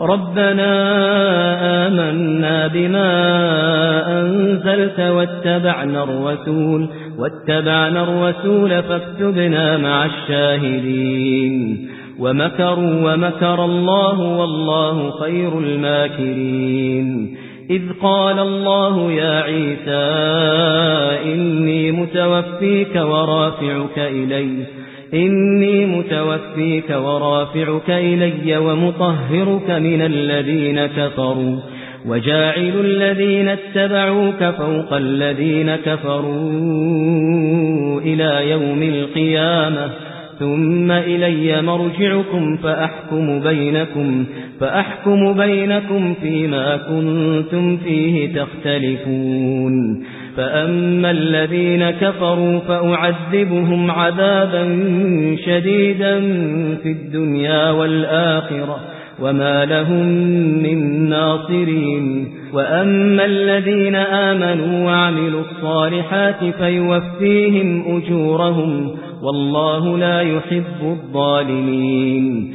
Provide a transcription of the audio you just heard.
ربنا آمنا بما أنزلت واتبعنا الرسول واتبعنا الرسول فاكتبنا مع الشاهدين. ومكروا ومكر الله والله خير الماكرين. إذ قال الله يا عيسى إني متوفيك ورافعك إليه إني متوفيك ورافعك إلي ومطهرك من الذين كفروا وجاعل الذين اتبعوك فوق الذين كفروا إلى يوم القيامة ثم إلي مرجعكم فأحكم بينكم فأحكم بينكم فيما كنتم فيه تختلفون. فأما الذين كفروا فأعذبهم عذابا شديدا في الدنيا والآخرة وما لهم من ناصرين. وأما الذين آمنوا وعملوا الصالحات فيوفيهم أجورهم والله لا يحب الظالمين.